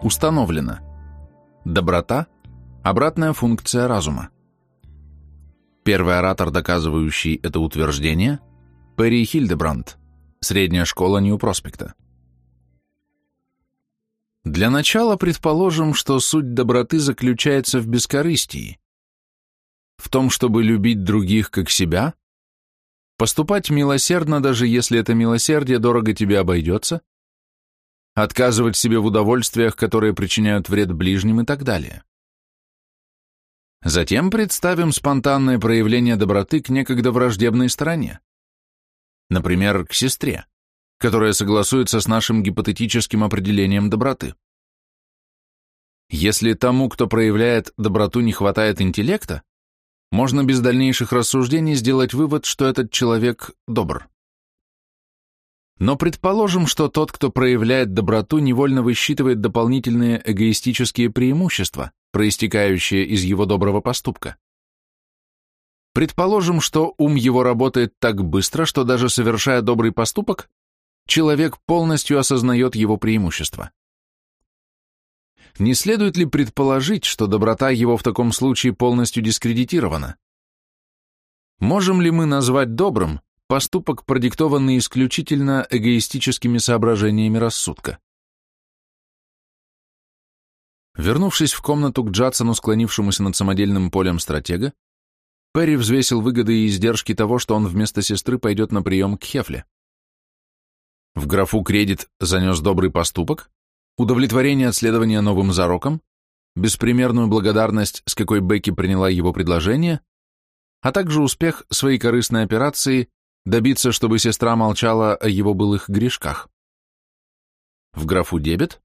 Установлено. Доброта – обратная функция разума. Первый оратор, доказывающий это утверждение – Перри Хильдебранд, средняя школа Нью-Проспекта. Для начала предположим, что суть доброты заключается в бескорыстии, в том, чтобы любить других как себя, поступать милосердно, даже если это милосердие дорого тебе обойдется, отказывать себе в удовольствиях, которые причиняют вред ближним и так далее. Затем представим спонтанное проявление доброты к некогда враждебной стороне, например, к сестре, которая согласуется с нашим гипотетическим определением доброты. Если тому, кто проявляет доброту, не хватает интеллекта, можно без дальнейших рассуждений сделать вывод, что этот человек добр. Но предположим, что тот, кто проявляет доброту, невольно высчитывает дополнительные эгоистические преимущества, проистекающие из его доброго поступка. Предположим, что ум его работает так быстро, что даже совершая добрый поступок, человек полностью осознает его преимущества. Не следует ли предположить, что доброта его в таком случае полностью дискредитирована? Можем ли мы назвать добрым Поступок продиктованный исключительно эгоистическими соображениями рассудка. Вернувшись в комнату к Джадсону, склонившемуся над самодельным полем стратега, Перри взвесил выгоды и издержки того, что он вместо сестры пойдет на прием к Хефле. В графу «Кредит» занес добрый поступок, удовлетворение от следования новым зарокам, беспримерную благодарность, с какой Бекки приняла его предложение, а также успех своей корыстной операции добиться, чтобы сестра молчала о его былых грешках. В графу дебет,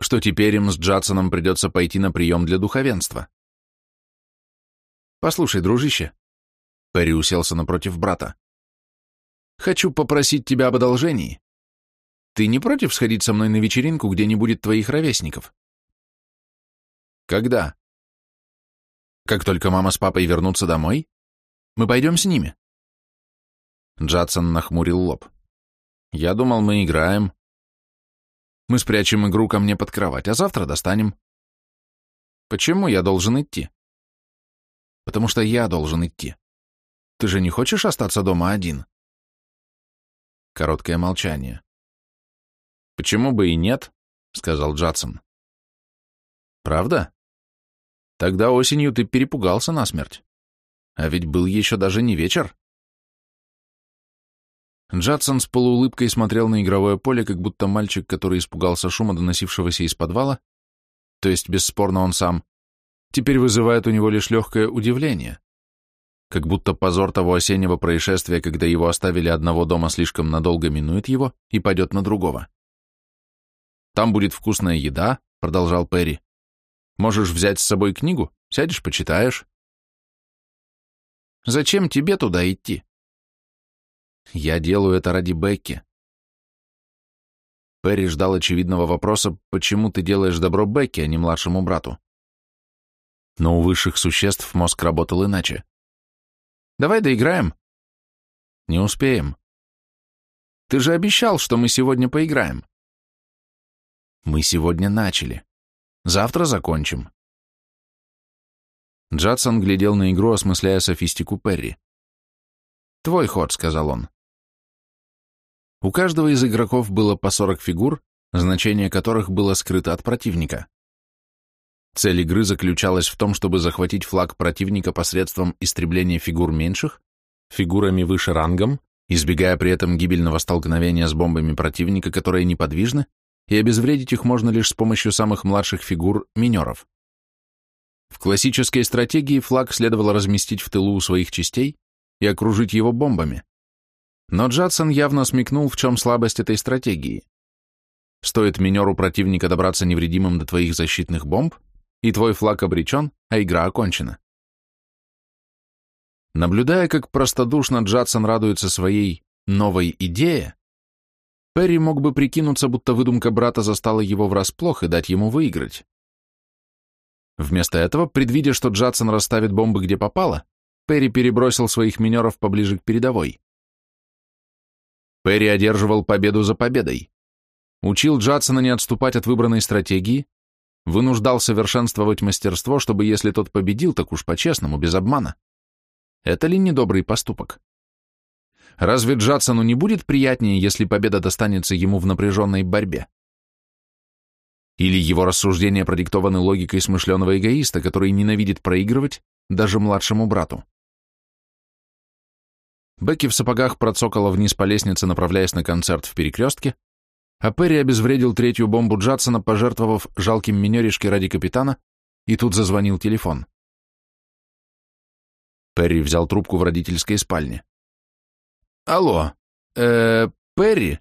что теперь им с Джадсоном придется пойти на прием для духовенства. «Послушай, дружище», — Перри уселся напротив брата, — «хочу попросить тебя об одолжении. Ты не против сходить со мной на вечеринку, где не будет твоих ровесников?» «Когда?» «Как только мама с папой вернутся домой, мы пойдем с ними». Джадсон нахмурил лоб. «Я думал, мы играем». «Мы спрячем игру ко мне под кровать, а завтра достанем». «Почему я должен идти?» «Потому что я должен идти. Ты же не хочешь остаться дома один?» Короткое молчание. «Почему бы и нет?» — сказал Джадсон. «Правда? Тогда осенью ты перепугался насмерть. А ведь был еще даже не вечер». Джадсон с полуулыбкой смотрел на игровое поле, как будто мальчик, который испугался шума, доносившегося из подвала, то есть бесспорно он сам, теперь вызывает у него лишь легкое удивление, как будто позор того осеннего происшествия, когда его оставили одного дома слишком надолго, минует его и пойдет на другого. «Там будет вкусная еда», — продолжал Перри. «Можешь взять с собой книгу, сядешь, почитаешь». «Зачем тебе туда идти?» Я делаю это ради Бекки. Перри ждал очевидного вопроса, почему ты делаешь добро Бекки, а не младшему брату. Но у высших существ мозг работал иначе. Давай доиграем. Не успеем. Ты же обещал, что мы сегодня поиграем. Мы сегодня начали. Завтра закончим. Джадсон глядел на игру, осмысляя софистику Перри. «Твой ход», — сказал он. У каждого из игроков было по 40 фигур, значение которых было скрыто от противника. Цель игры заключалась в том, чтобы захватить флаг противника посредством истребления фигур меньших, фигурами выше рангом, избегая при этом гибельного столкновения с бомбами противника, которые неподвижны, и обезвредить их можно лишь с помощью самых младших фигур минеров. В классической стратегии флаг следовало разместить в тылу у своих частей, и окружить его бомбами. Но Джадсон явно смекнул, в чем слабость этой стратегии. Стоит минеру противника добраться невредимым до твоих защитных бомб, и твой флаг обречен, а игра окончена. Наблюдая, как простодушно Джадсон радуется своей «новой идее», Перри мог бы прикинуться, будто выдумка брата застала его врасплох и дать ему выиграть. Вместо этого, предвидя, что Джадсон расставит бомбы где попало, Перри перебросил своих минеров поближе к передовой. Перри одерживал победу за победой. Учил Джадсона не отступать от выбранной стратегии, вынуждал совершенствовать мастерство, чтобы если тот победил, так уж по-честному, без обмана. Это ли недобрый поступок? Разве Джадсону не будет приятнее, если победа достанется ему в напряженной борьбе? Или его рассуждения продиктованы логикой смышленого эгоиста, который ненавидит проигрывать даже младшему брату? Бекки в сапогах процокала вниз по лестнице, направляясь на концерт в перекрестке, а Перри обезвредил третью бомбу Джадсона, пожертвовав жалким минеришке ради капитана, и тут зазвонил телефон. Перри взял трубку в родительской спальне. «Алло, э, -э Перри?»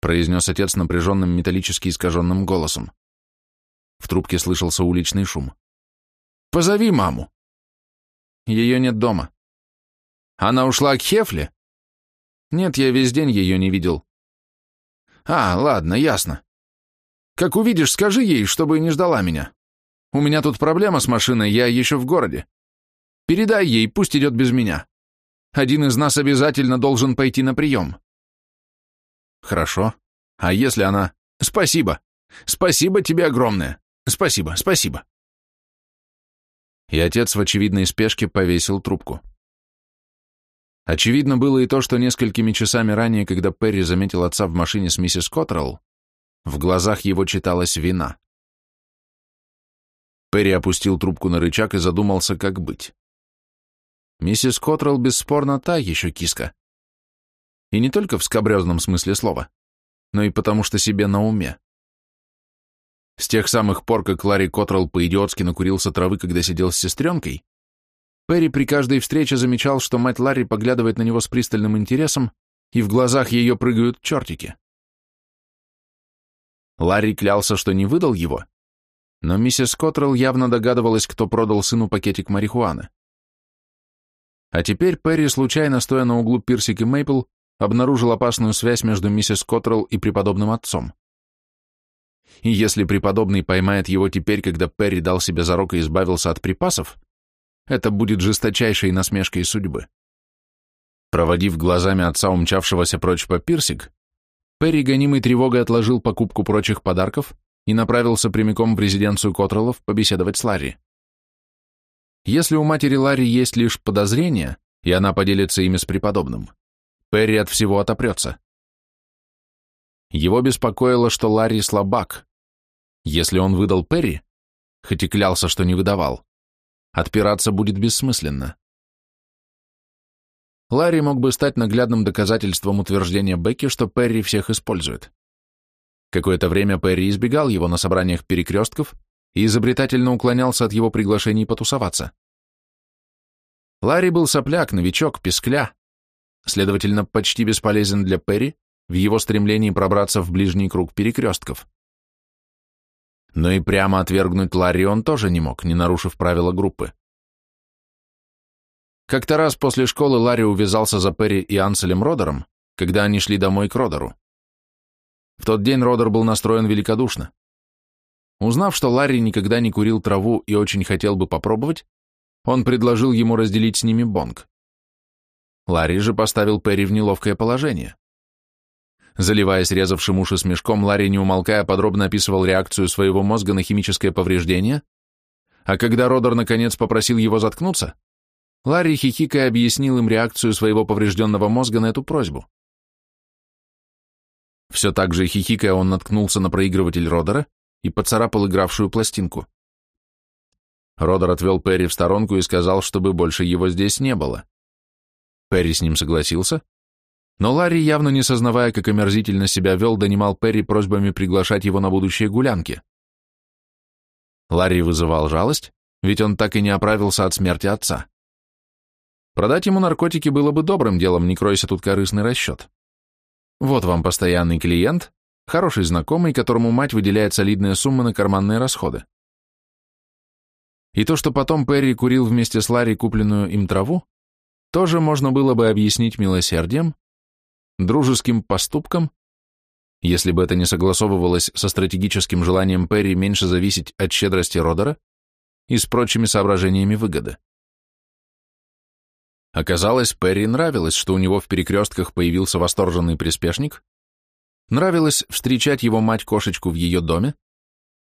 произнес отец напряженным металлически искаженным голосом. В трубке слышался уличный шум. «Позови маму!» «Ее нет дома. Она ушла к Хефле? Нет, я весь день ее не видел. А, ладно, ясно. Как увидишь, скажи ей, чтобы не ждала меня. У меня тут проблема с машиной, я еще в городе. Передай ей, пусть идет без меня. Один из нас обязательно должен пойти на прием. Хорошо. А если она... Спасибо. Спасибо тебе огромное. Спасибо, спасибо. И отец в очевидной спешке повесил трубку. Очевидно было и то, что несколькими часами ранее, когда Перри заметил отца в машине с миссис Коттрелл, в глазах его читалась вина. Перри опустил трубку на рычаг и задумался, как быть. Миссис Коттрелл бесспорно та еще киска. И не только в скабрезном смысле слова, но и потому что себе на уме. С тех самых пор, как Ларри Коттрелл по-идиотски накурился травы, когда сидел с сестренкой, Перри при каждой встрече замечал, что мать Ларри поглядывает на него с пристальным интересом, и в глазах ее прыгают чертики. Ларри клялся, что не выдал его, но миссис Коттрелл явно догадывалась, кто продал сыну пакетик марихуаны. А теперь Перри, случайно стоя на углу Пирсик и Мейпл, обнаружил опасную связь между миссис Коттрелл и преподобным отцом. И если преподобный поймает его теперь, когда Перри дал себе зарок и избавился от припасов, это будет жесточайшей насмешкой судьбы. Проводив глазами отца, умчавшегося прочь по пирсик, Перри, гонимый тревогой, отложил покупку прочих подарков и направился прямиком в резиденцию Котреллов побеседовать с Ларри. Если у матери Ларри есть лишь подозрения, и она поделится ими с преподобным, Перри от всего отопрется. Его беспокоило, что Ларри слабак. Если он выдал Перри, хоть и клялся, что не выдавал, Отпираться будет бессмысленно. Ларри мог бы стать наглядным доказательством утверждения Бекки, что Перри всех использует. Какое-то время Перри избегал его на собраниях перекрестков и изобретательно уклонялся от его приглашений потусоваться. Ларри был сопляк, новичок, пескля, следовательно, почти бесполезен для Перри в его стремлении пробраться в ближний круг перекрестков но и прямо отвергнуть Ларри он тоже не мог, не нарушив правила группы. Как-то раз после школы Ларри увязался за Перри и Анселем Родером, когда они шли домой к Родеру. В тот день Родер был настроен великодушно. Узнав, что Ларри никогда не курил траву и очень хотел бы попробовать, он предложил ему разделить с ними бонг. Ларри же поставил Перри в неловкое положение. Заливаясь резавшим уши смешком, Ларри, не умолкая, подробно описывал реакцию своего мозга на химическое повреждение, а когда Родер наконец попросил его заткнуться, Ларри хихикая объяснил им реакцию своего поврежденного мозга на эту просьбу. Все так же хихикая он наткнулся на проигрыватель Родера и поцарапал игравшую пластинку. Родер отвел Перри в сторонку и сказал, чтобы больше его здесь не было. Перри с ним согласился, но Ларри, явно не сознавая, как омерзительно себя вел, донимал Перри просьбами приглашать его на будущие гулянки. Ларри вызывал жалость, ведь он так и не оправился от смерти отца. Продать ему наркотики было бы добрым делом, не кройся тут корыстный расчет. Вот вам постоянный клиент, хороший знакомый, которому мать выделяет солидные суммы на карманные расходы. И то, что потом Перри курил вместе с Ларри купленную им траву, тоже можно было бы объяснить милосердием, дружеским поступком, если бы это не согласовывалось со стратегическим желанием Перри меньше зависеть от щедрости Родера и с прочими соображениями выгоды. Оказалось, Перри нравилось, что у него в перекрестках появился восторженный приспешник, нравилось встречать его мать-кошечку в ее доме,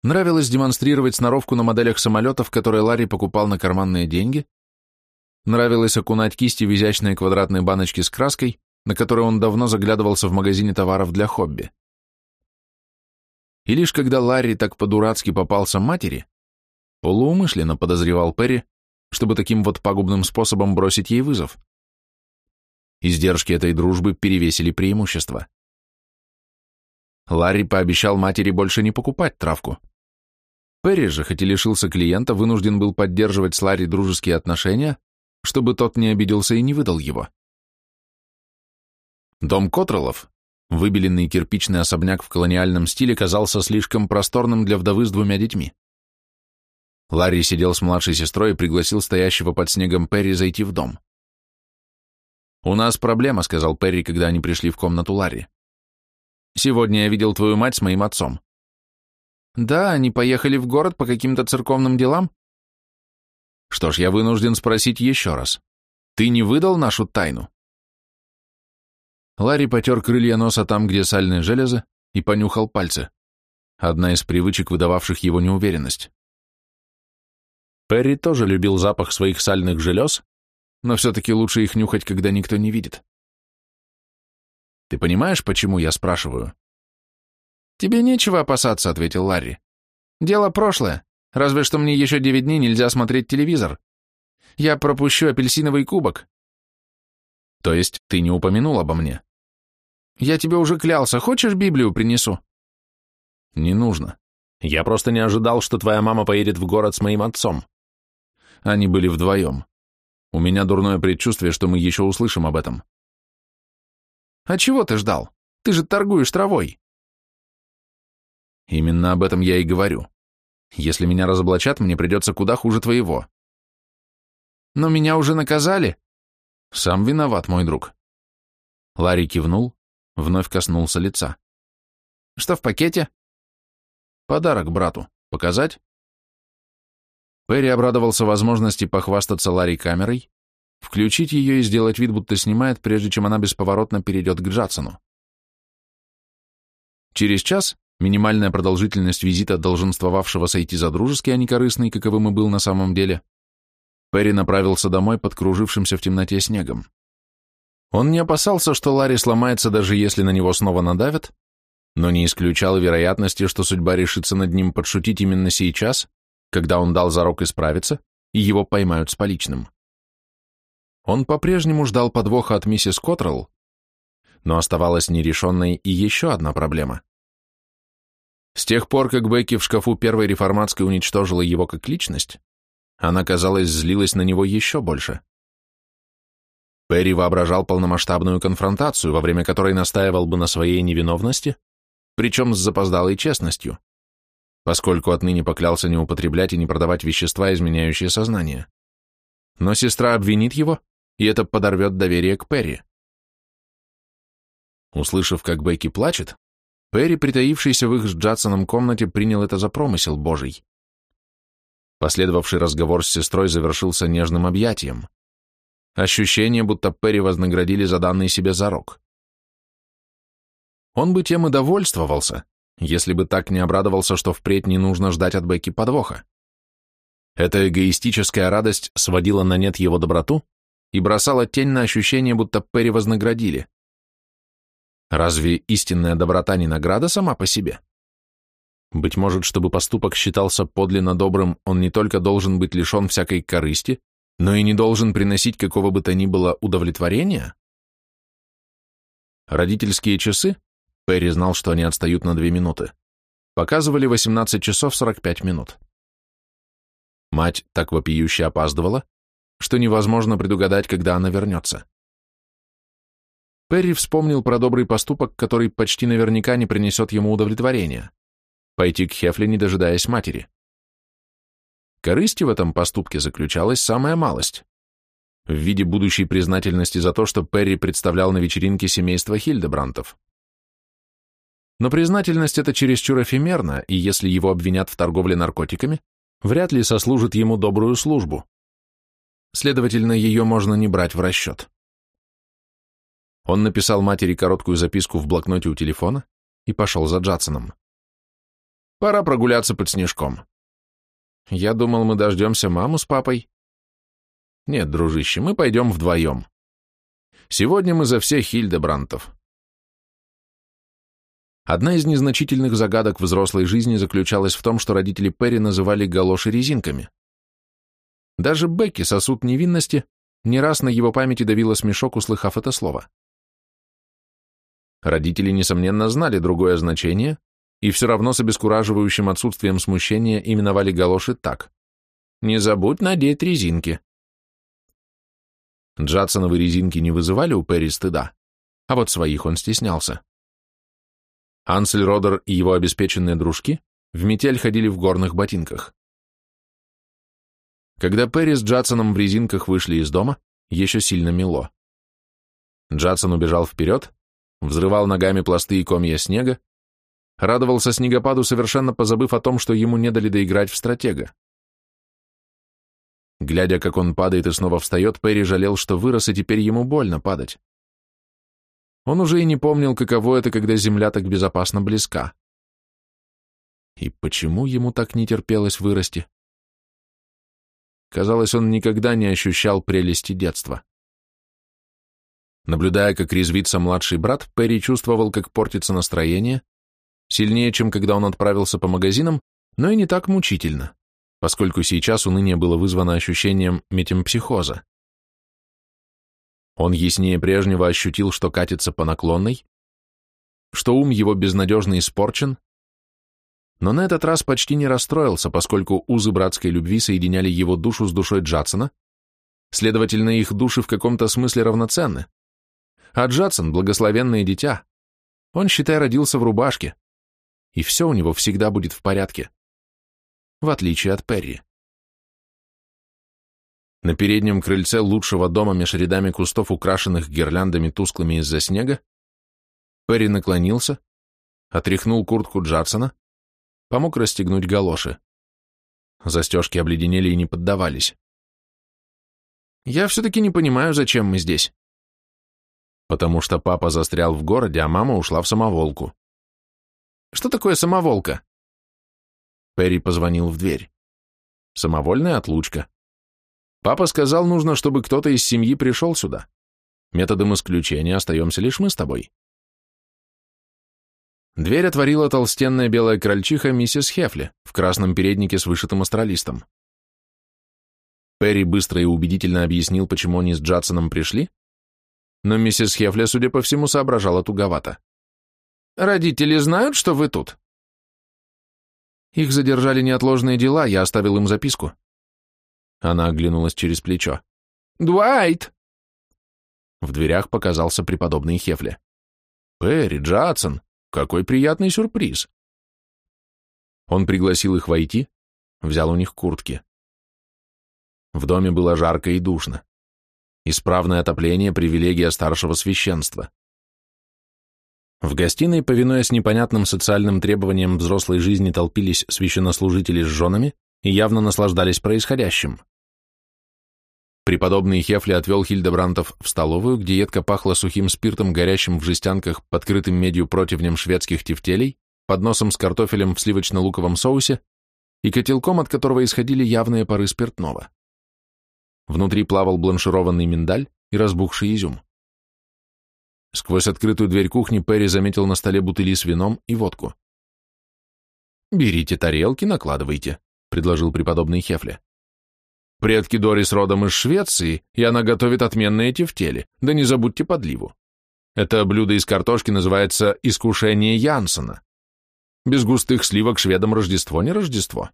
нравилось демонстрировать сноровку на моделях самолетов, которые Ларри покупал на карманные деньги, нравилось окунать кисти в изящные квадратные баночки с краской, на которой он давно заглядывался в магазине товаров для хобби. И лишь когда Ларри так по-дурацки попался матери, полуумышленно подозревал Перри, чтобы таким вот пагубным способом бросить ей вызов. Издержки этой дружбы перевесили преимущество. Ларри пообещал матери больше не покупать травку. Перри же, хоть и лишился клиента, вынужден был поддерживать с Ларри дружеские отношения, чтобы тот не обиделся и не выдал его. Дом Котролов, выбеленный кирпичный особняк в колониальном стиле, казался слишком просторным для вдовы с двумя детьми. Ларри сидел с младшей сестрой и пригласил стоящего под снегом Перри зайти в дом. «У нас проблема», — сказал Перри, когда они пришли в комнату Ларри. «Сегодня я видел твою мать с моим отцом». «Да, они поехали в город по каким-то церковным делам». «Что ж, я вынужден спросить еще раз. Ты не выдал нашу тайну?» Ларри потер крылья носа там, где сальное железо, и понюхал пальцы. Одна из привычек, выдававших его неуверенность. Перри тоже любил запах своих сальных желез, но все-таки лучше их нюхать, когда никто не видит. «Ты понимаешь, почему я спрашиваю?» «Тебе нечего опасаться», — ответил Ларри. «Дело прошлое, разве что мне еще девять дней нельзя смотреть телевизор. Я пропущу апельсиновый кубок, то есть ты не упомянул обо мне? Я тебе уже клялся. Хочешь, Библию принесу? Не нужно. Я просто не ожидал, что твоя мама поедет в город с моим отцом. Они были вдвоем. У меня дурное предчувствие, что мы еще услышим об этом. А чего ты ждал? Ты же торгуешь травой. Именно об этом я и говорю. Если меня разоблачат, мне придется куда хуже твоего. Но меня уже наказали, «Сам виноват, мой друг». Ларри кивнул, вновь коснулся лица. «Что в пакете?» «Подарок брату. Показать?» Перри обрадовался возможности похвастаться Ларри камерой, включить ее и сделать вид, будто снимает, прежде чем она бесповоротно перейдет к Джадсону. Через час минимальная продолжительность визита долженствовавшего сойти за дружеский, а не корыстный, каковым и был на самом деле, Перри направился домой под кружившимся в темноте снегом. Он не опасался, что Ларри сломается, даже если на него снова надавят, но не исключал вероятности, что судьба решится над ним подшутить именно сейчас, когда он дал зарок исправиться, и его поймают с поличным. Он по-прежнему ждал подвоха от миссис Коттрелл, но оставалась нерешенной и еще одна проблема. С тех пор, как Бекки в шкафу первой реформатской уничтожила его как личность, она, казалось, злилась на него еще больше. Перри воображал полномасштабную конфронтацию, во время которой настаивал бы на своей невиновности, причем с запоздалой честностью, поскольку отныне поклялся не употреблять и не продавать вещества, изменяющие сознание. Но сестра обвинит его, и это подорвет доверие к Перри. Услышав, как Бекки плачет, Перри, притаившийся в их с Джадсоном комнате, принял это за промысел божий. Последовавший разговор с сестрой завершился нежным объятием. Ощущение, будто Перри вознаградили за данный себе зарок. Он бы тем и довольствовался, если бы так не обрадовался, что впредь не нужно ждать от Бекки подвоха. Эта эгоистическая радость сводила на нет его доброту и бросала тень на ощущение, будто Перри вознаградили. Разве истинная доброта не награда сама по себе? Быть может, чтобы поступок считался подлинно добрым, он не только должен быть лишен всякой корысти, но и не должен приносить какого бы то ни было удовлетворения? Родительские часы, Перри знал, что они отстают на две минуты, показывали 18 часов 45 минут. Мать так вопиюще опаздывала, что невозможно предугадать, когда она вернется. Перри вспомнил про добрый поступок, который почти наверняка не принесет ему удовлетворения пойти к Хефле, не дожидаясь матери. Корысти в этом поступке заключалась самая малость. В виде будущей признательности за то, что Перри представлял на вечеринке семейство Хильдебрантов. Но признательность это чересчур эфемерна, и если его обвинят в торговле наркотиками, вряд ли сослужит ему добрую службу. Следовательно, ее можно не брать в расчет. Он написал матери короткую записку в блокноте у телефона и пошел за Джадсоном. Пора прогуляться под снежком. Я думал, мы дождемся маму с папой. Нет, дружище, мы пойдем вдвоем. Сегодня мы за всех Хильдебрантов. Одна из незначительных загадок взрослой жизни заключалась в том, что родители Перри называли галоши резинками. Даже Бекки, сосуд невинности, не раз на его памяти давила смешок, услыхав это слово. Родители, несомненно, знали другое значение, и все равно с обескураживающим отсутствием смущения именовали галоши так. «Не забудь надеть резинки». Джадсоновы резинки не вызывали у Перри стыда, а вот своих он стеснялся. Ансель Родер и его обеспеченные дружки в метель ходили в горных ботинках. Когда Перри с Джадсоном в резинках вышли из дома, еще сильно мело. Джадсон убежал вперед, взрывал ногами пласты и комья снега, радовался снегопаду, совершенно позабыв о том, что ему не дали доиграть в стратега. Глядя, как он падает и снова встает, Перри жалел, что вырос, и теперь ему больно падать. Он уже и не помнил, каково это, когда земля так безопасно близка. И почему ему так не терпелось вырасти? Казалось, он никогда не ощущал прелести детства. Наблюдая, как резвится младший брат, Перри чувствовал, как портится настроение, сильнее, чем когда он отправился по магазинам, но и не так мучительно, поскольку сейчас уныние было вызвано ощущением метемпсихоза. Он яснее прежнего ощутил, что катится по наклонной, что ум его безнадежно испорчен, но на этот раз почти не расстроился, поскольку узы братской любви соединяли его душу с душой Джадсона, следовательно, их души в каком-то смысле равноценны. А Джадсон — благословенное дитя. Он, считай, родился в рубашке, и все у него всегда будет в порядке. В отличие от Перри. На переднем крыльце лучшего дома меж рядами кустов, украшенных гирляндами тусклыми из-за снега, Перри наклонился, отряхнул куртку Джарсона, помог расстегнуть галоши. Застежки обледенели и не поддавались. «Я все-таки не понимаю, зачем мы здесь». «Потому что папа застрял в городе, а мама ушла в самоволку», что такое самоволка?» Перри позвонил в дверь. «Самовольная отлучка. Папа сказал, нужно, чтобы кто-то из семьи пришел сюда. Методом исключения остаемся лишь мы с тобой». Дверь отворила толстенная белая крольчиха миссис Хефли в красном переднике с вышитым астролистом. Перри быстро и убедительно объяснил, почему они с Джадсоном пришли, но миссис Хефли, судя по всему, соображала туговато. Родители знают, что вы тут?» Их задержали неотложные дела, я оставил им записку. Она оглянулась через плечо. «Дуайт!» В дверях показался преподобный Хефли. «Перри, Джадсон, какой приятный сюрприз!» Он пригласил их войти, взял у них куртки. В доме было жарко и душно. Исправное отопление — привилегия старшего священства. В гостиной, повинуясь непонятным социальным требованиям взрослой жизни, толпились священнослужители с женами и явно наслаждались происходящим. Преподобный Хефли отвел Хильдебрантов в столовую, где едко пахло сухим спиртом, горящим в жестянках, подкрытым медью противнем шведских тефтелей, подносом с картофелем в сливочно-луковом соусе и котелком, от которого исходили явные пары спиртного. Внутри плавал бланшированный миндаль и разбухший изюм. Сквозь открытую дверь кухни Перри заметил на столе бутыли с вином и водку. «Берите тарелки, накладывайте», — предложил преподобный Хефле. «Предки Дорис родом из Швеции, и она готовит отменные тефтели, да не забудьте подливу. Это блюдо из картошки называется «Искушение Янсена». Без густых сливок шведам Рождество не Рождество».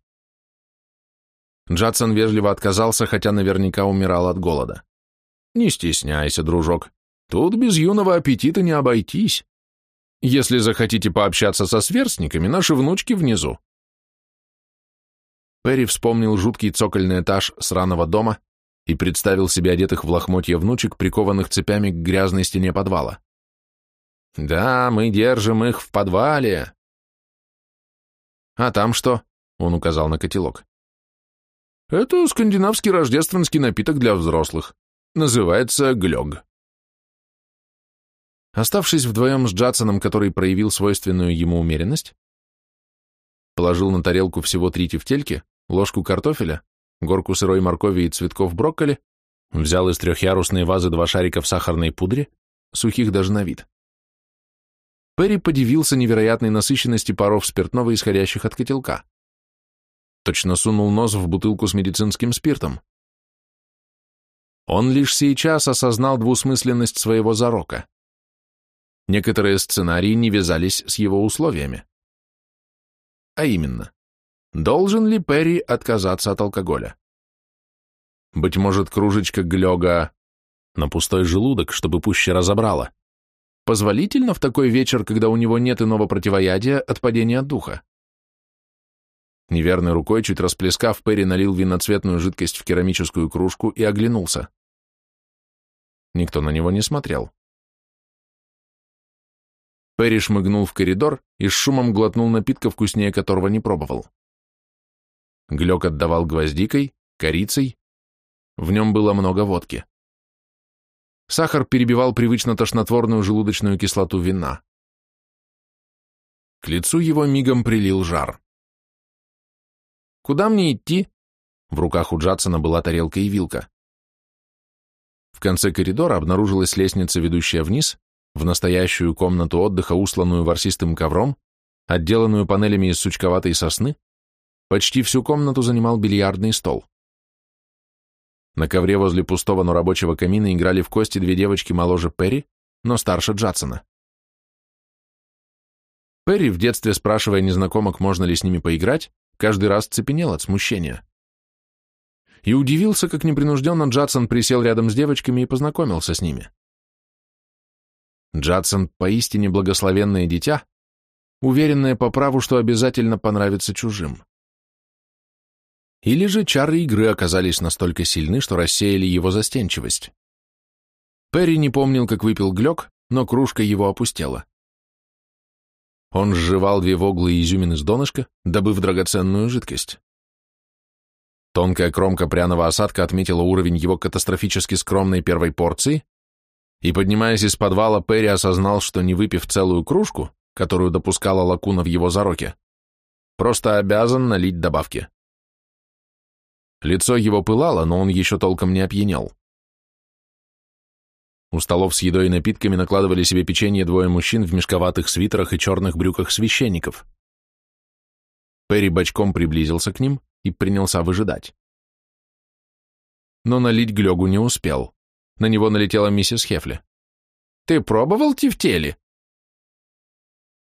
Джадсон вежливо отказался, хотя наверняка умирал от голода. «Не стесняйся, дружок», Тут без юного аппетита не обойтись. Если захотите пообщаться со сверстниками, наши внучки внизу». Перри вспомнил жуткий цокольный этаж сраного дома и представил себе одетых в лохмотья внучек, прикованных цепями к грязной стене подвала. «Да, мы держим их в подвале». «А там что?» — он указал на котелок. «Это скандинавский рождественский напиток для взрослых. Называется глёг». Оставшись вдвоем с Джадсоном, который проявил свойственную ему умеренность, положил на тарелку всего три тефтельки, ложку картофеля, горку сырой моркови и цветков брокколи, взял из трехъярусной вазы два шарика в сахарной пудре, сухих даже на вид. Перри подивился невероятной насыщенности паров спиртного, исходящих от котелка. Точно сунул нос в бутылку с медицинским спиртом. Он лишь сейчас осознал двусмысленность своего зарока. Некоторые сценарии не вязались с его условиями. А именно, должен ли Перри отказаться от алкоголя? Быть может, кружечка глёга на пустой желудок, чтобы пуще разобрала. Позволительно в такой вечер, когда у него нет иного противоядия от падения духа? Неверной рукой, чуть расплескав, Перри налил виноцветную жидкость в керамическую кружку и оглянулся. Никто на него не смотрел. Перри шмыгнул в коридор и с шумом глотнул напитка вкуснее которого не пробовал. Глек отдавал гвоздикой, корицей. В нем было много водки. Сахар перебивал привычно тошнотворную желудочную кислоту вина. К лицу его мигом прилил жар. «Куда мне идти?» В руках у Джадсона была тарелка и вилка. В конце коридора обнаружилась лестница, ведущая вниз, в настоящую комнату отдыха, усланную ворсистым ковром, отделанную панелями из сучковатой сосны, почти всю комнату занимал бильярдный стол. На ковре возле пустого, но рабочего камина играли в кости две девочки моложе Перри, но старше Джадсона. Перри, в детстве спрашивая незнакомок, можно ли с ними поиграть, каждый раз цепенел от смущения. И удивился, как непринужденно Джадсон присел рядом с девочками и познакомился с ними. Джадсон поистине благословенное дитя, уверенное по праву, что обязательно понравится чужим. Или же чары игры оказались настолько сильны, что рассеяли его застенчивость. Перри не помнил, как выпил глек, но кружка его опустела. Он сживал две воглы изюмин из донышка, добыв драгоценную жидкость. Тонкая кромка пряного осадка отметила уровень его катастрофически скромной первой порции, и, поднимаясь из подвала, Перри осознал, что не выпив целую кружку, которую допускала лакуна в его зароке, просто обязан налить добавки. Лицо его пылало, но он еще толком не опьянел. У столов с едой и напитками накладывали себе печенье двое мужчин в мешковатых свитерах и черных брюках священников. Перри бочком приблизился к ним и принялся выжидать. Но налить Глегу не успел. На него налетела миссис Хефли. «Ты пробовал тефтели?»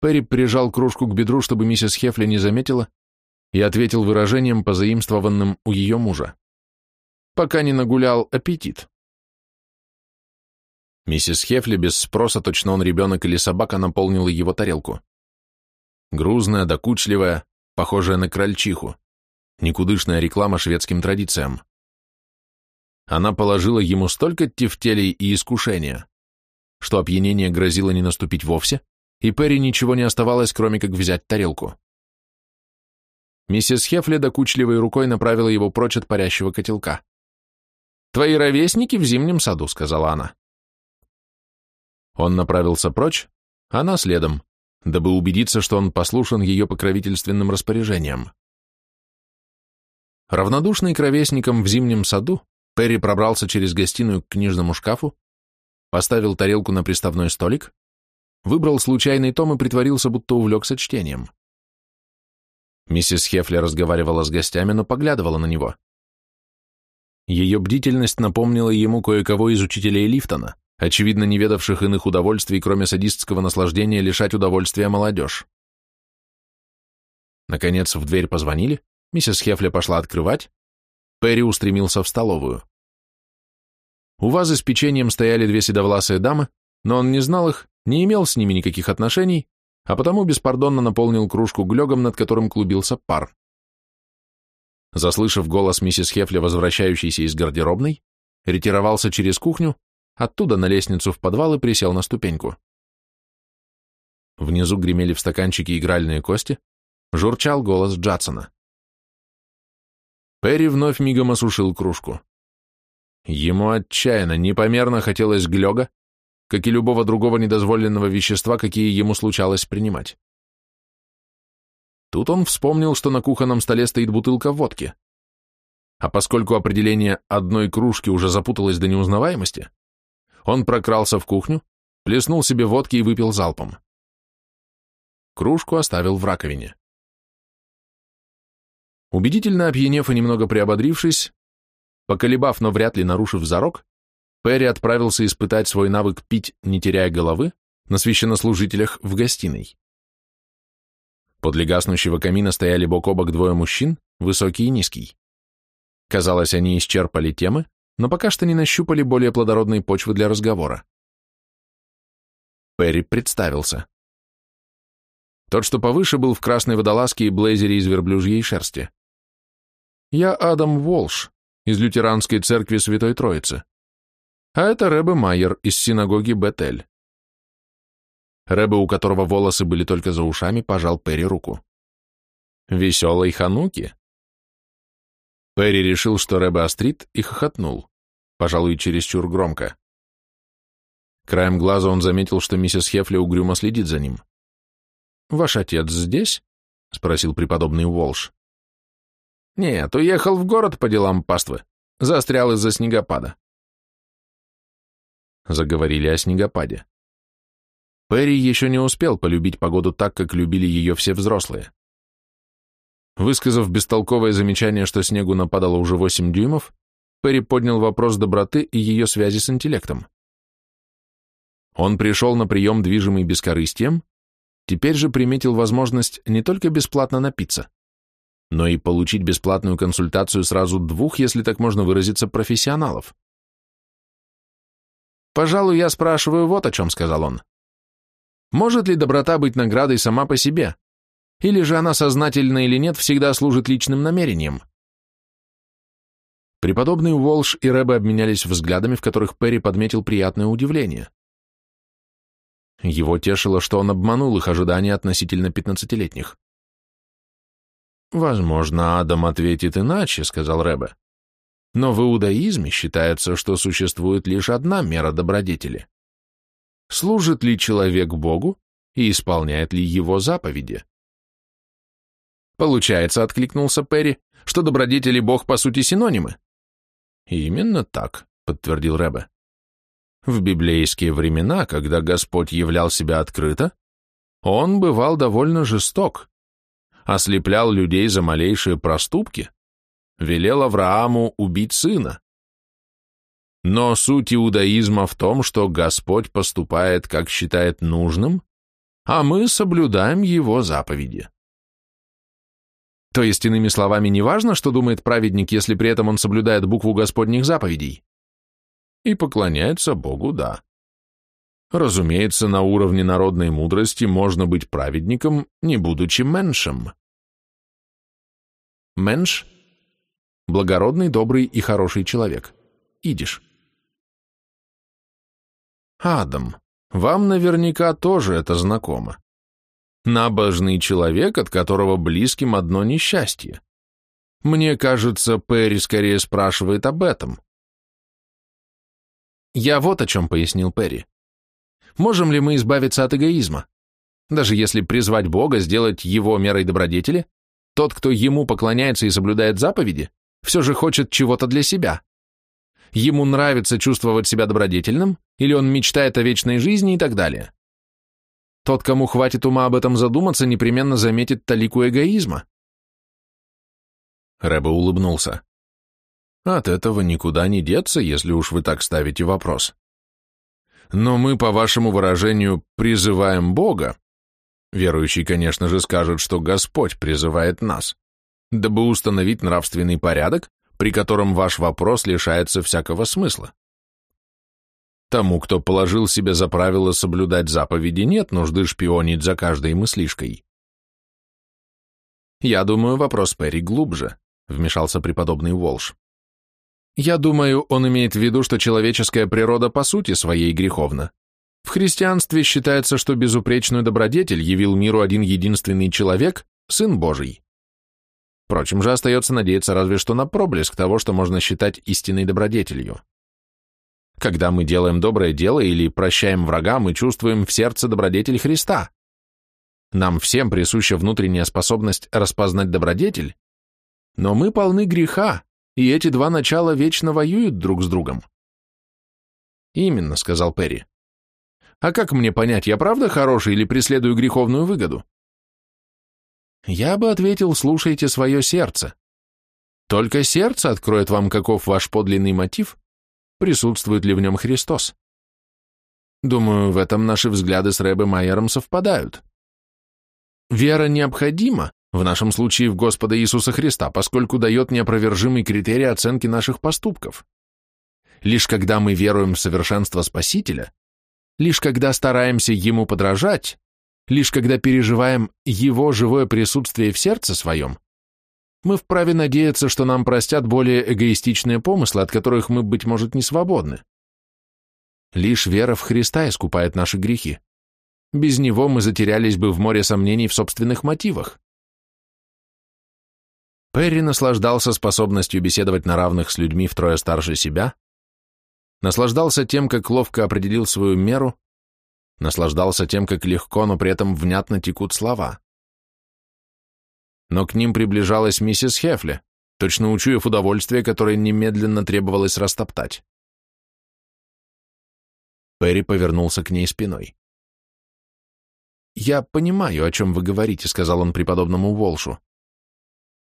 Перри прижал кружку к бедру, чтобы миссис Хефли не заметила, и ответил выражением, позаимствованным у ее мужа. «Пока не нагулял аппетит». Миссис Хефли без спроса, точно он ребенок или собака, наполнила его тарелку. Грузная, докучливая, похожая на крольчиху. Никудышная реклама шведским традициям. Она положила ему столько тефтелей и искушения, что опьянение грозило не наступить вовсе, и Перри ничего не оставалось, кроме как взять тарелку. Миссис Хефли докучливой рукой направила его прочь от парящего котелка. «Твои ровесники в зимнем саду», — сказала она. Он направился прочь, она следом, дабы убедиться, что он послушан ее покровительственным распоряжением. Равнодушный к ровесникам в зимнем саду, Перри пробрался через гостиную к книжному шкафу, поставил тарелку на приставной столик, выбрал случайный том и притворился, будто увлекся чтением. Миссис Хефли разговаривала с гостями, но поглядывала на него. Ее бдительность напомнила ему кое-кого из учителей Лифтона, очевидно, не ведавших иных удовольствий, кроме садистского наслаждения лишать удовольствия молодежь. Наконец в дверь позвонили, миссис Хефли пошла открывать, Перри устремился в столовую. У вазы с печеньем стояли две седовласые дамы, но он не знал их, не имел с ними никаких отношений, а потому беспардонно наполнил кружку глёгом, над которым клубился пар. Заслышав голос миссис Хефли, возвращающейся из гардеробной, ретировался через кухню, оттуда на лестницу в подвал и присел на ступеньку. Внизу гремели в стаканчике игральные кости, журчал голос Джадсона. Перри вновь мигом осушил кружку. Ему отчаянно, непомерно хотелось глёга, как и любого другого недозволенного вещества, какие ему случалось принимать. Тут он вспомнил, что на кухонном столе стоит бутылка водки. А поскольку определение одной кружки уже запуталось до неузнаваемости, он прокрался в кухню, плеснул себе водки и выпил залпом. Кружку оставил в раковине. Убедительно опьянев и немного приободрившись, поколебав, но вряд ли нарушив зарок, Перри отправился испытать свой навык пить, не теряя головы, на священнослужителях в гостиной. Под гаснущего камина стояли бок о бок двое мужчин, высокий и низкий. Казалось, они исчерпали темы, но пока что не нащупали более плодородной почвы для разговора. Перри представился. Тот, что повыше, был в красной водолазке и блейзере из верблюжьей шерсти. Я Адам Волш из лютеранской церкви Святой Троицы. А это Рэбе Майер из синагоги Бетель. Рэбе, у которого волосы были только за ушами, пожал Перри руку. «Веселой хануки!» Перри решил, что Рэбе острит, и хохотнул, пожалуй, чересчур громко. Краем глаза он заметил, что миссис Хефли угрюмо следит за ним. «Ваш отец здесь?» — спросил преподобный Уолш. Нет, а уехал в город по делам паствы. Застрял из-за снегопада. Заговорили о снегопаде. Перри еще не успел полюбить погоду так, как любили ее все взрослые. Высказав бестолковое замечание, что снегу нападало уже 8 дюймов, Перри поднял вопрос доброты и ее связи с интеллектом. Он пришел на прием, движимый бескорыстием, теперь же приметил возможность не только бесплатно напиться, но и получить бесплатную консультацию сразу двух, если так можно выразиться, профессионалов. «Пожалуй, я спрашиваю вот о чем», — сказал он. «Может ли доброта быть наградой сама по себе? Или же она, сознательно или нет, всегда служит личным намерением?» Преподобный Уолш и Рэбе обменялись взглядами, в которых Перри подметил приятное удивление. Его тешило, что он обманул их ожидания относительно пятнадцатилетних. Возможно, Адам ответит иначе, сказал Рэбе. Но в иудаизме считается, что существует лишь одна мера добродетели. Служит ли человек Богу и исполняет ли его заповеди? Получается, откликнулся Перри, что добродетели Бог по сути синонимы. Именно так, подтвердил Рэбе. В библейские времена, когда Господь являл себя открыто, он бывал довольно жесток, ослеплял людей за малейшие проступки, велел Аврааму убить сына. Но суть иудаизма в том, что Господь поступает, как считает нужным, а мы соблюдаем Его заповеди. То есть, иными словами, не важно, что думает праведник, если при этом он соблюдает букву Господних заповедей? И поклоняется Богу, да. Разумеется, на уровне народной мудрости можно быть праведником, не будучи меншем. Менш – благородный, добрый и хороший человек. Идиш. Адам, вам наверняка тоже это знакомо. Набожный человек, от которого близким одно несчастье. Мне кажется, Перри скорее спрашивает об этом. Я вот о чем пояснил Перри можем ли мы избавиться от эгоизма? Даже если призвать Бога сделать его мерой добродетели, тот, кто ему поклоняется и соблюдает заповеди, все же хочет чего-то для себя. Ему нравится чувствовать себя добродетельным, или он мечтает о вечной жизни и так далее. Тот, кому хватит ума об этом задуматься, непременно заметит талику эгоизма. Рэбе улыбнулся. От этого никуда не деться, если уж вы так ставите вопрос но мы, по вашему выражению, призываем Бога. Верующий, конечно же, скажет, что Господь призывает нас, дабы установить нравственный порядок, при котором ваш вопрос лишается всякого смысла. Тому, кто положил себе за правило соблюдать заповеди, нет нужды шпионить за каждой мыслишкой. Я думаю, вопрос Перри глубже, вмешался преподобный Волш. Я думаю, он имеет в виду, что человеческая природа по сути своей греховна. В христианстве считается, что безупречную добродетель явил миру один единственный человек, Сын Божий. Впрочем же, остается надеяться разве что на проблеск того, что можно считать истинной добродетелью. Когда мы делаем доброе дело или прощаем врага, мы чувствуем в сердце добродетель Христа. Нам всем присуща внутренняя способность распознать добродетель, но мы полны греха, и эти два начала вечно воюют друг с другом. Именно, сказал Перри. А как мне понять, я правда хороший или преследую греховную выгоду? Я бы ответил, слушайте свое сердце. Только сердце откроет вам, каков ваш подлинный мотив, присутствует ли в нем Христос. Думаю, в этом наши взгляды с Рэбе Майером совпадают. Вера необходима, в нашем случае в Господа Иисуса Христа, поскольку дает неопровержимый критерий оценки наших поступков. Лишь когда мы веруем в совершенство Спасителя, лишь когда стараемся Ему подражать, лишь когда переживаем Его живое присутствие в сердце своем, мы вправе надеяться, что нам простят более эгоистичные помыслы, от которых мы, быть может, не свободны. Лишь вера в Христа искупает наши грехи. Без Него мы затерялись бы в море сомнений в собственных мотивах. Перри наслаждался способностью беседовать на равных с людьми втрое старше себя, наслаждался тем, как ловко определил свою меру, наслаждался тем, как легко, но при этом внятно текут слова. Но к ним приближалась миссис Хефли, точно учуяв удовольствие, которое немедленно требовалось растоптать. Перри повернулся к ней спиной. «Я понимаю, о чем вы говорите», — сказал он преподобному Волшу.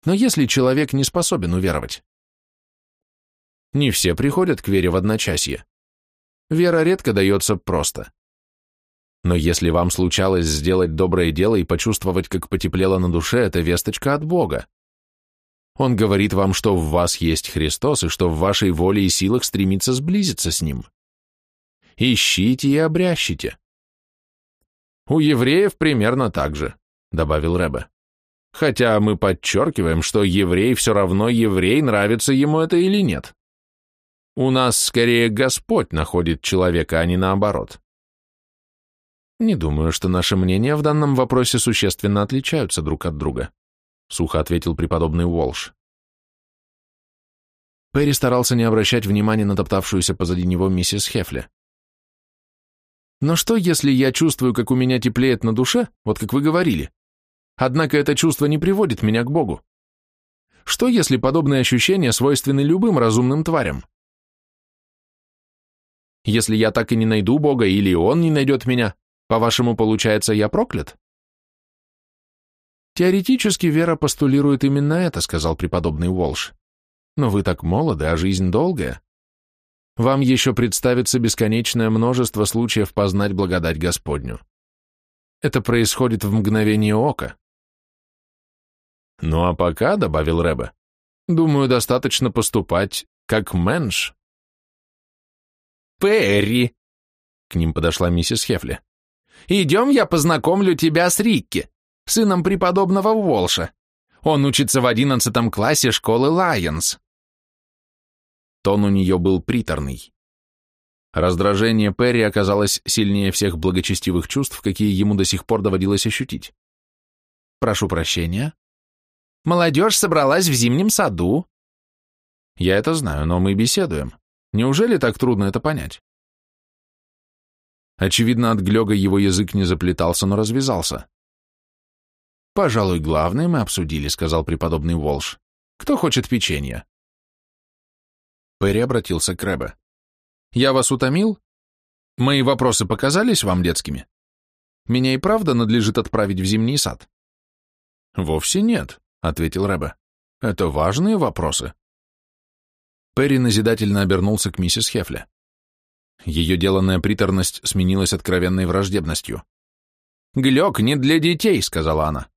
Но если человек не способен уверовать? Не все приходят к вере в одночасье. Вера редко дается просто. Но если вам случалось сделать доброе дело и почувствовать, как потеплело на душе, это весточка от Бога. Он говорит вам, что в вас есть Христос и что в вашей воле и силах стремится сблизиться с Ним. Ищите и обрящите. У евреев примерно так же, добавил Рэбе. Хотя мы подчеркиваем, что еврей все равно еврей, нравится ему это или нет. У нас скорее Господь находит человека, а не наоборот. Не думаю, что наши мнения в данном вопросе существенно отличаются друг от друга, сухо ответил преподобный Уолш. Перри старался не обращать внимания на топтавшуюся позади него миссис Хефли. «Но что, если я чувствую, как у меня теплеет на душе, вот как вы говорили, Однако это чувство не приводит меня к Богу. Что, если подобные ощущения свойственны любым разумным тварям? Если я так и не найду Бога, или Он не найдет меня, по-вашему, получается, я проклят? Теоретически вера постулирует именно это, сказал преподобный Уолш. Но вы так молоды, а жизнь долгая. Вам еще представится бесконечное множество случаев познать благодать Господню. Это происходит в мгновение ока. «Ну а пока», — добавил Рэбе, — «думаю, достаточно поступать как мэнш». «Перри!» — к ним подошла миссис Хефли. «Идем, я познакомлю тебя с Рикки, сыном преподобного Волша. Он учится в одиннадцатом классе школы Лайонс». Тон у нее был приторный. Раздражение Перри оказалось сильнее всех благочестивых чувств, какие ему до сих пор доводилось ощутить. «Прошу прощения», Молодежь собралась в зимнем саду. Я это знаю, но мы беседуем. Неужели так трудно это понять? Очевидно, от Глега его язык не заплетался, но развязался. «Пожалуй, главное мы обсудили», — сказал преподобный Волш. «Кто хочет печенье?» Перри обратился к Рэбе. «Я вас утомил? Мои вопросы показались вам детскими? Меня и правда надлежит отправить в зимний сад?» «Вовсе нет. — ответил Рэбе. «Это важные вопросы». Перри назидательно обернулся к миссис Хефле. Ее деланная приторность сменилась откровенной враждебностью. «Глёк не для детей», — сказала она.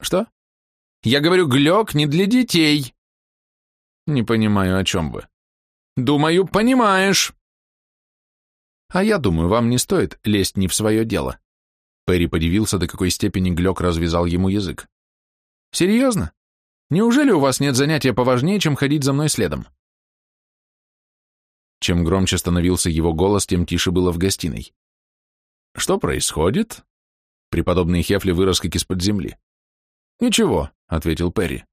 «Что?» «Я говорю, глёк не для детей». «Не понимаю, о чем вы». «Думаю, понимаешь». «А я думаю, вам не стоит лезть не в свое дело». Перри подивился, до какой степени глёк развязал ему язык. Серьезно? Неужели у вас нет занятия поважнее, чем ходить за мной следом? Чем громче становился его голос, тем тише было в гостиной. Что происходит? Преподобный Хефли вырос как из-под земли. Ничего, ответил Перри.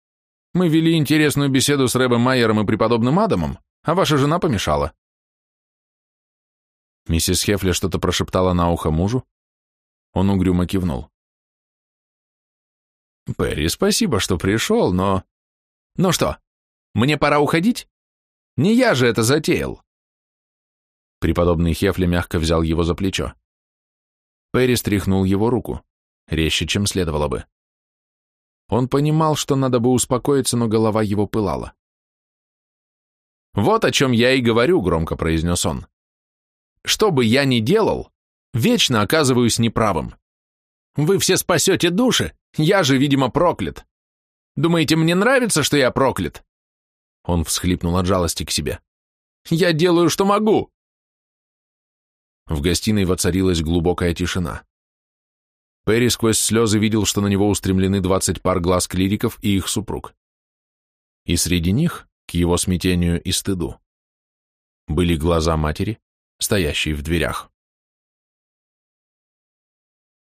Мы вели интересную беседу с Рэбом Майером и преподобным Адамом, а ваша жена помешала. Миссис Хефли что-то прошептала на ухо мужу. Он угрюмо кивнул. Перри, спасибо, что пришел, но... Ну что, мне пора уходить? Не я же это затеял. Преподобный Хефли мягко взял его за плечо. Перри стряхнул его руку, резче, чем следовало бы. Он понимал, что надо бы успокоиться, но голова его пылала. «Вот о чем я и говорю», — громко произнес он. «Что бы я ни делал, вечно оказываюсь неправым. Вы все спасете души, я же, видимо, проклят. Думаете, мне нравится, что я проклят?» Он всхлипнул от жалости к себе. «Я делаю, что могу!» В гостиной воцарилась глубокая тишина. Перри сквозь слезы видел, что на него устремлены двадцать пар глаз клириков и их супруг. И среди них, к его смятению и стыду, были глаза матери, стоящие в дверях.